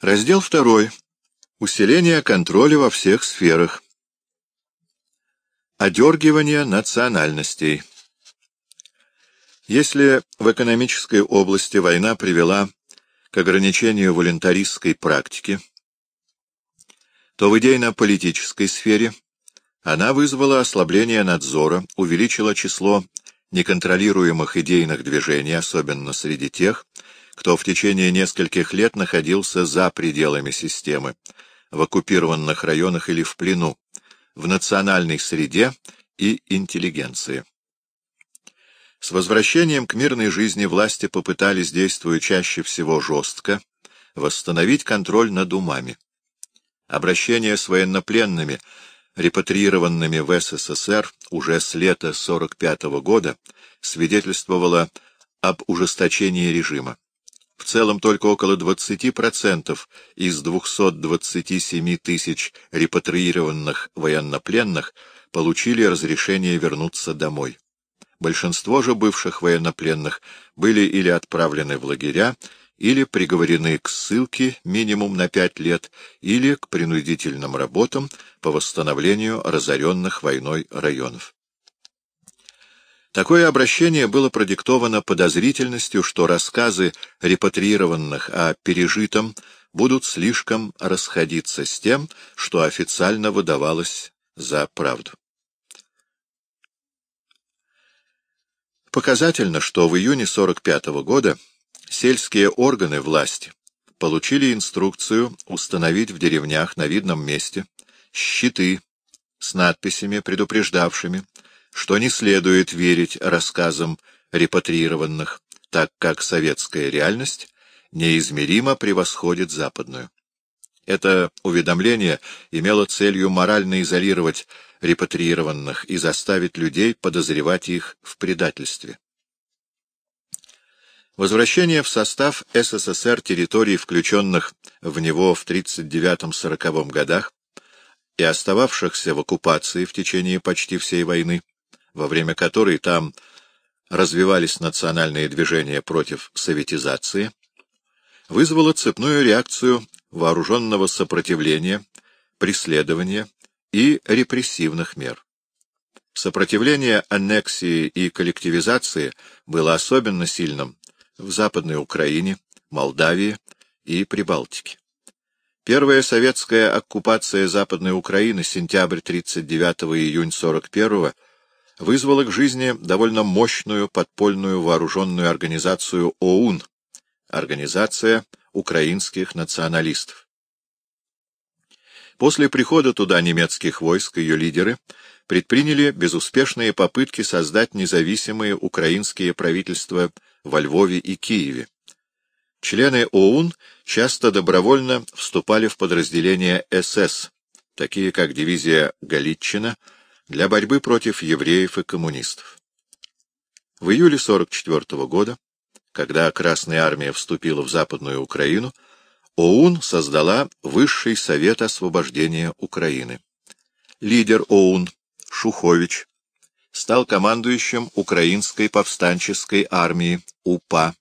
Раздел второй. Усиление контроля во всех сферах. Одергивание национальностей. Если в экономической области война привела к ограничению волюнтаристской практики, то в идейно-политической сфере она вызвала ослабление надзора, увеличила число неконтролируемых идейных движений, особенно среди тех, кто в течение нескольких лет находился за пределами системы, в оккупированных районах или в плену, в национальной среде и интеллигенции. С возвращением к мирной жизни власти попытались, действуя чаще всего жестко, восстановить контроль над умами. Обращение с военнопленными, репатриированными в СССР уже с лета 1945 года, свидетельствовало об ужесточении режима. В целом только около 20% из 227 тысяч репатриированных военнопленных получили разрешение вернуться домой. Большинство же бывших военнопленных были или отправлены в лагеря, или приговорены к ссылке минимум на пять лет, или к принудительным работам по восстановлению разоренных войной районов. Такое обращение было продиктовано подозрительностью, что рассказы репатриированных о пережитом будут слишком расходиться с тем, что официально выдавалось за правду. Показательно, что в июне 1945 года сельские органы власти получили инструкцию установить в деревнях на видном месте щиты с надписями, предупреждавшими, что не следует верить рассказам репатриированных, так как советская реальность неизмеримо превосходит западную. Это уведомление имело целью морально изолировать репатриированных и заставить людей подозревать их в предательстве. Возвращение в состав СССР территорий, включенных в него в 1939-1940 годах и остававшихся в оккупации в течение почти всей войны, во время которой там развивались национальные движения против советизации, вызвало цепную реакцию вооруженного сопротивления, преследования и репрессивных мер. Сопротивление аннексии и коллективизации было особенно сильным в Западной Украине, Молдавии и Прибалтике. Первая советская оккупация Западной Украины сентябрь 39 июнь 41 вызвала к жизни довольно мощную подпольную вооруженную организацию ОУН, Организация украинских националистов. После прихода туда немецких войск ее лидеры предприняли безуспешные попытки создать независимые украинские правительства во Львове и Киеве. Члены ОУН часто добровольно вступали в подразделения СС, такие как дивизия Галитчина, для борьбы против евреев и коммунистов. В июле 1944 года, когда Красная Армия вступила в Западную Украину, ОУН создала Высший Совет Освобождения Украины. Лидер ОУН Шухович стал командующим Украинской повстанческой армии УПА,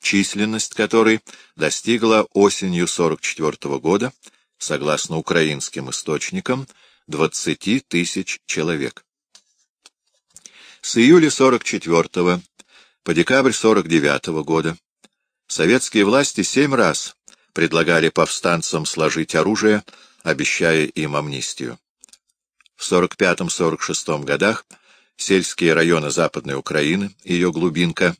численность которой достигла осенью 1944 года, согласно украинским источникам, 20 тысяч человек. С июля 44 по декабрь 49 года советские власти семь раз предлагали повстанцам сложить оружие, обещая им амнистию. В 45-46 годах сельские районы Западной Украины, ее глубинка,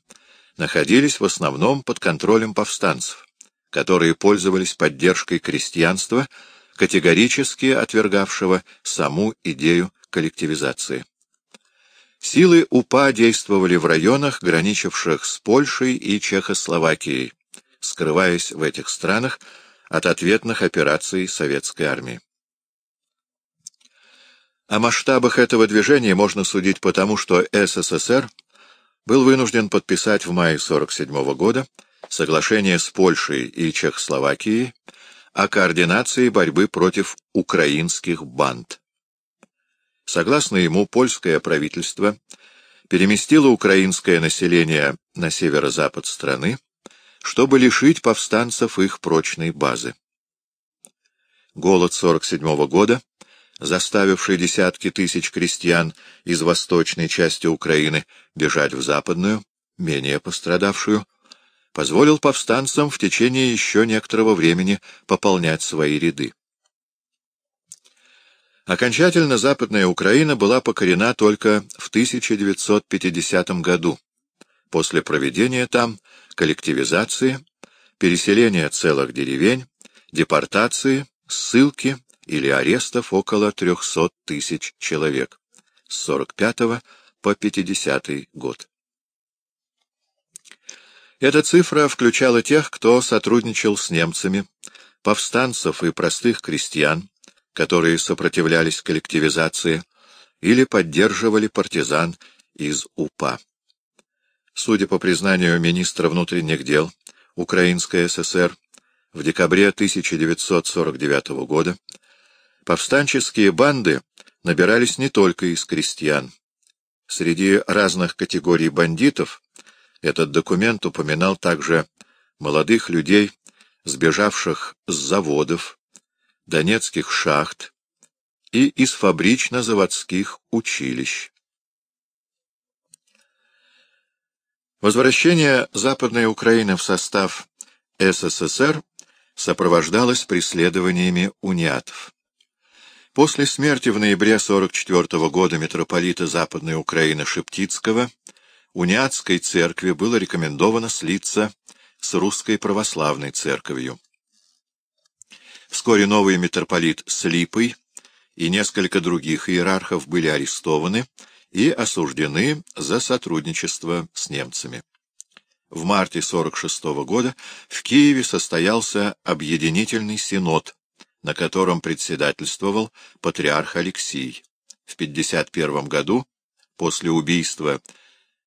находились в основном под контролем повстанцев, которые пользовались поддержкой крестьянства, категорически отвергавшего саму идею коллективизации. Силы УПА действовали в районах, граничивших с Польшей и Чехословакией, скрываясь в этих странах от ответных операций советской армии. О масштабах этого движения можно судить потому, что СССР был вынужден подписать в мае 1947 года соглашение с Польшей и Чехословакией о координации борьбы против украинских банд. Согласно ему, польское правительство переместило украинское население на северо-запад страны, чтобы лишить повстанцев их прочной базы. Голод 47 года, заставивший десятки тысяч крестьян из восточной части Украины бежать в западную, менее пострадавшую, позволил повстанцам в течение еще некоторого времени пополнять свои ряды. Окончательно Западная Украина была покорена только в 1950 году, после проведения там коллективизации, переселения целых деревень, депортации, ссылки или арестов около 300 тысяч человек с 45 по 50 год. Эта цифра включала тех, кто сотрудничал с немцами, повстанцев и простых крестьян, которые сопротивлялись коллективизации или поддерживали партизан из УПА. Судя по признанию министра внутренних дел Украинской ССР, в декабре 1949 года повстанческие банды набирались не только из крестьян. Среди разных категорий бандитов этот документ упоминал также молодых людей, сбежавших с заводов, донецких шахт и из фабрично-заводских училищ. Возвращение Западной Украины в состав СССР сопровождалось преследованиями униатов. После смерти в ноябре 44 года митрополита Западной Украины Шептицкого униатской церкви было рекомендовано слиться с русской православной церковью. Вскоре новый митрополит Слипый и несколько других иерархов были арестованы и осуждены за сотрудничество с немцами. В марте 46 -го года в Киеве состоялся объединительный синод, на котором председательствовал патриарх Алексий. В 51 году, после убийства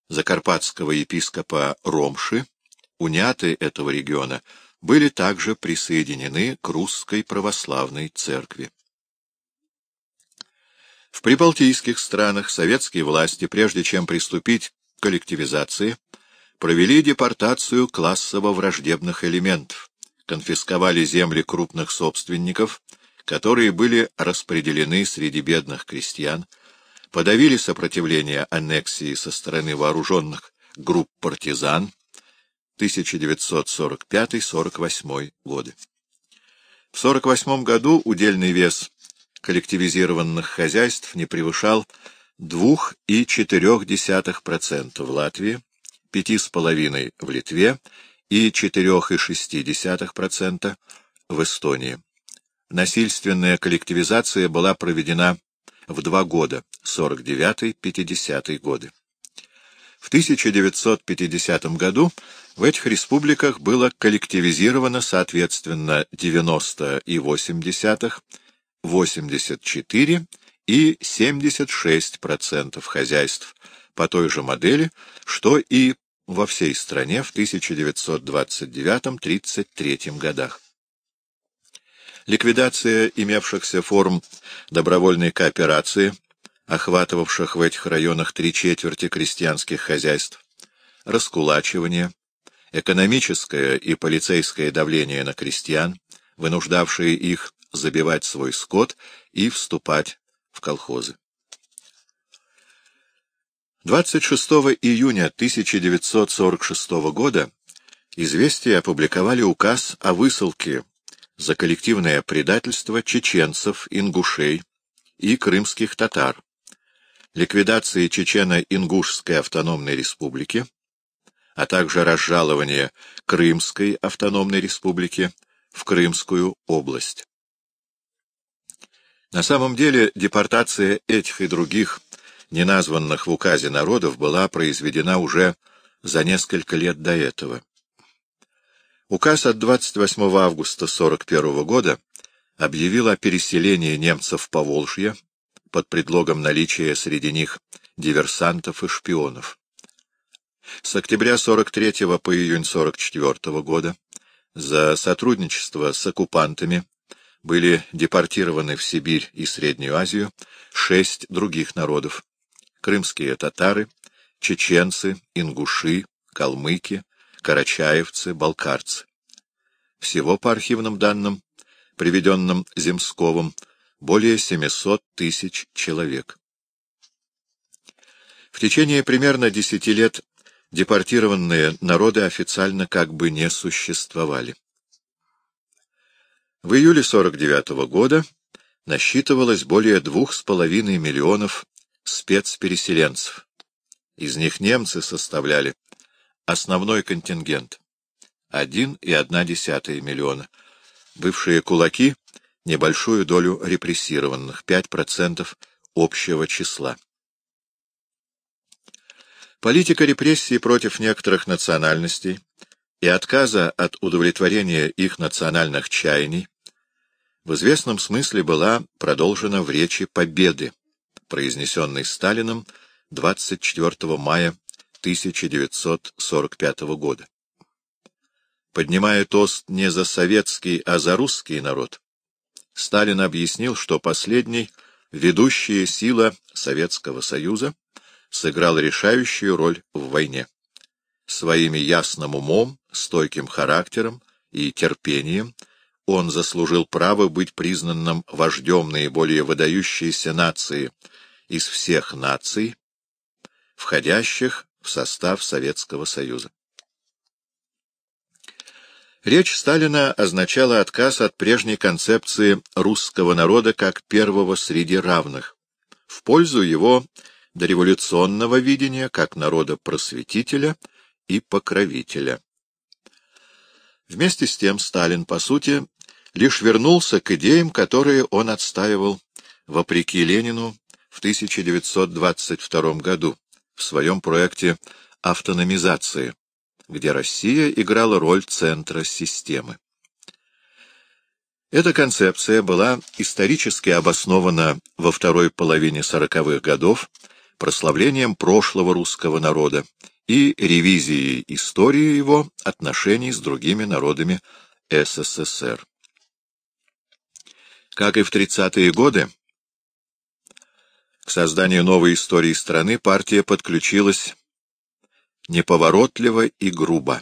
закарпатского епископа Ромши, уняты этого региона были также присоединены к русской православной церкви. В прибалтийских странах советские власти, прежде чем приступить к коллективизации, провели депортацию классово-враждебных элементов, конфисковали земли крупных собственников, которые были распределены среди бедных крестьян, подавили сопротивление аннексии со стороны вооруженных групп партизан, 1945-48 годы. В 1948 году удельный вес коллективизированных хозяйств не превышал 2,4% в Латвии, 5,5% в Литве и 4,6% в Эстонии. Насильственная коллективизация была проведена в два года, 49-50 годы. В 1950 году в этих республиках было коллективизировано соответственно 90,8, 84 и 76% хозяйств по той же модели, что и во всей стране в 1929-33 годах. Ликвидация имевшихся форм добровольной кооперации – охватывавших в этих районах три четверти крестьянских хозяйств, раскулачивание, экономическое и полицейское давление на крестьян, вынуждавшие их забивать свой скот и вступать в колхозы. 26 июня 1946 года «Известия» опубликовали указ о высылке за коллективное предательство чеченцев, ингушей и крымских татар, ликвидации Чечено-Ингушской автономной республики, а также разжалование Крымской автономной республики в Крымскую область. На самом деле депортация этих и других неназванных в указе народов была произведена уже за несколько лет до этого. Указ от 28 августа 1941 года объявил о переселении немцев по Волжье, под предлогом наличия среди них диверсантов и шпионов. С октября 43 по июнь 44 года за сотрудничество с оккупантами были депортированы в Сибирь и Среднюю Азию шесть других народов — крымские татары, чеченцы, ингуши, калмыки, карачаевцы, балкарцы. Всего, по архивным данным, приведенном Земсковым, более 700 тысяч человек. В течение примерно десяти лет депортированные народы официально как бы не существовали. В июле 49 -го года насчитывалось более двух с половиной миллионов спецпереселенцев. Из них немцы составляли основной контингент — 1,1 миллиона. Бывшие кулаки — небольшую долю репрессированных, 5% общего числа. Политика репрессий против некоторых национальностей и отказа от удовлетворения их национальных чаяний в известном смысле была продолжена в речи Победы, произнесенной Сталином 24 мая 1945 года. Поднимая тост не за советский, а за русский народ, Сталин объяснил, что последний, ведущая сила Советского Союза, сыграл решающую роль в войне. Своими ясным умом, стойким характером и терпением – он заслужил право быть признанным вождем наиболее выдающейся нации из всех наций, входящих в состав Советского Союза. Речь Сталина означала отказ от прежней концепции русского народа как первого среди равных, в пользу его дореволюционного видения как народа-просветителя и покровителя. Вместе с тем Сталин, по сути, лишь вернулся к идеям, которые он отстаивал, вопреки Ленину, в 1922 году в своем проекте автономизации, где Россия играла роль центра системы. Эта концепция была исторически обоснована во второй половине сороковых годов прославлением прошлого русского народа и ревизией истории его отношений с другими народами СССР. Как и в 30-е годы, к созданию новой истории страны партия подключилась неповоротливо и грубо.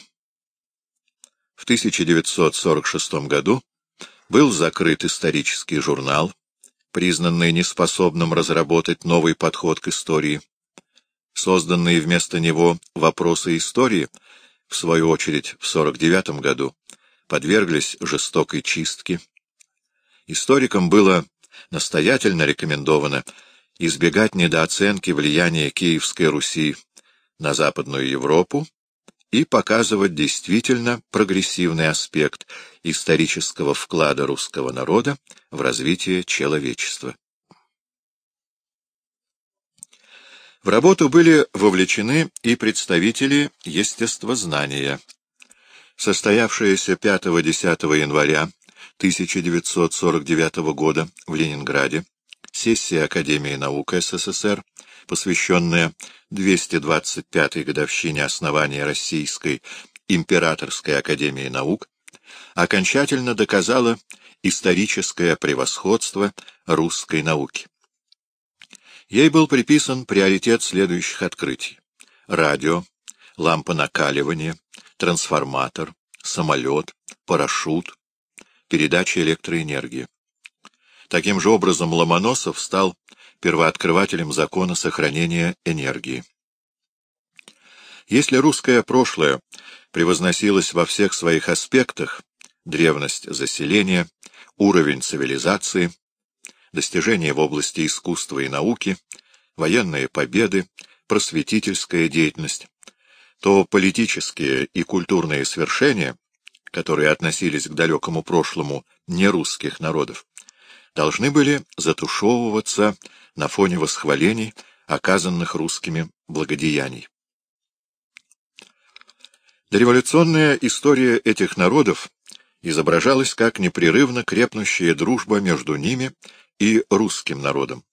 В 1946 году был закрыт исторический журнал, признанный неспособным разработать новый подход к истории. Созданные вместо него «Вопросы истории» в свою очередь в 1949 году подверглись жестокой чистке. Историкам было настоятельно рекомендовано избегать недооценки влияния Киевской Руси на Западную Европу и показывать действительно прогрессивный аспект исторического вклада русского народа в развитие человечества. В работу были вовлечены и представители естествознания. Состоявшаяся 5-10 января 1949 года в Ленинграде, сессия Академии наук СССР, посвященная 225-й годовщине основания Российской Императорской Академии наук, окончательно доказала историческое превосходство русской науки. Ей был приписан приоритет следующих открытий. Радио, лампа накаливания, трансформатор, самолет, парашют, передачи электроэнергии. Таким же образом Ломоносов стал первооткрывателем закона сохранения энергии. Если русское прошлое превозносилось во всех своих аспектах — древность заселения, уровень цивилизации, достижения в области искусства и науки, военные победы, просветительская деятельность, то политические и культурные свершения которые относились к далекому прошлому нерусских народов, должны были затушевываться на фоне восхвалений, оказанных русскими благодеяний. Дореволюционная история этих народов изображалась как непрерывно крепнущая дружба между ними и русским народом.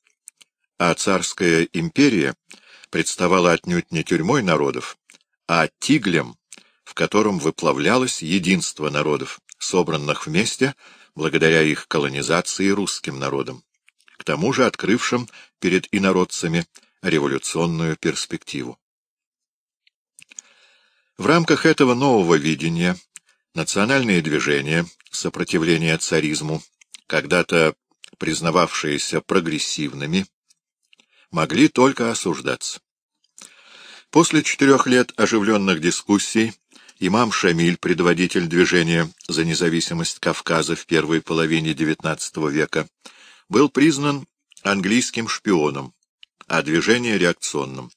А царская империя представала отнюдь не тюрьмой народов, а тиглем, в котором выплавлялось единство народов, собранных вместе благодаря их колонизации русским народом, к тому же открывшим перед инородцами революционную перспективу. В рамках этого нового видения Национальные движения, сопротивление царизму, когда-то признававшиеся прогрессивными, могли только осуждаться. После четырех лет оживленных дискуссий имам Шамиль, предводитель движения за независимость Кавказа в первой половине XIX века, был признан английским шпионом, а движение реакционным.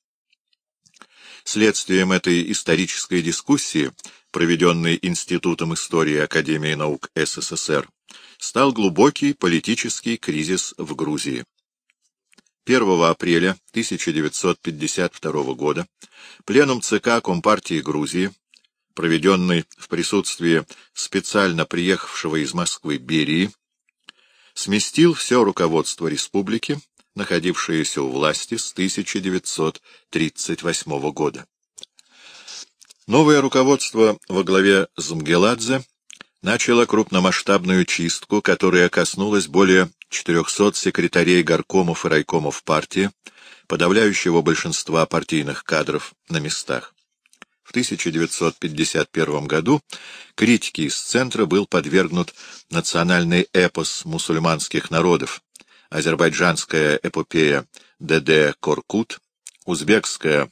Следствием этой исторической дискуссии, проведенной Институтом истории Академии наук СССР, стал глубокий политический кризис в Грузии. 1 апреля 1952 года пленум ЦК Компартии Грузии, проведенный в присутствии специально приехавшего из Москвы Берии, сместил все руководство республики, находившееся у власти с 1938 года. Новое руководство во главе Змгеладзе начало крупномасштабную чистку, которая коснулась более 400 секретарей горкомов и райкомов партии, подавляющего большинства партийных кадров на местах. В 1951 году критики из центра был подвергнут национальный эпос мусульманских народов, азербайджанская эпопея ДД Коркут, узбекская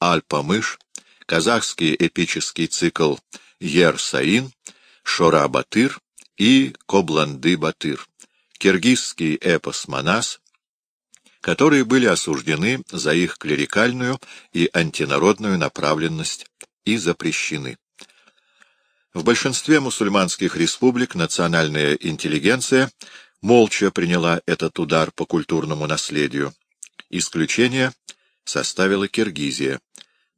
Альпа-Мыш, казахский эпический цикл Ер-Саин, Шора-Батыр и Кобланды-Батыр, киргизский эпос Манас, которые были осуждены за их клерикальную и антинародную направленность и запрещены. В большинстве мусульманских республик национальная интеллигенция молча приняла этот удар по культурному наследию. Исключение составила Киргизия.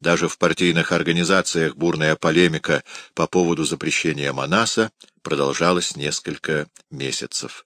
Даже в партийных организациях бурная полемика по поводу запрещения Манаса продолжалась несколько месяцев.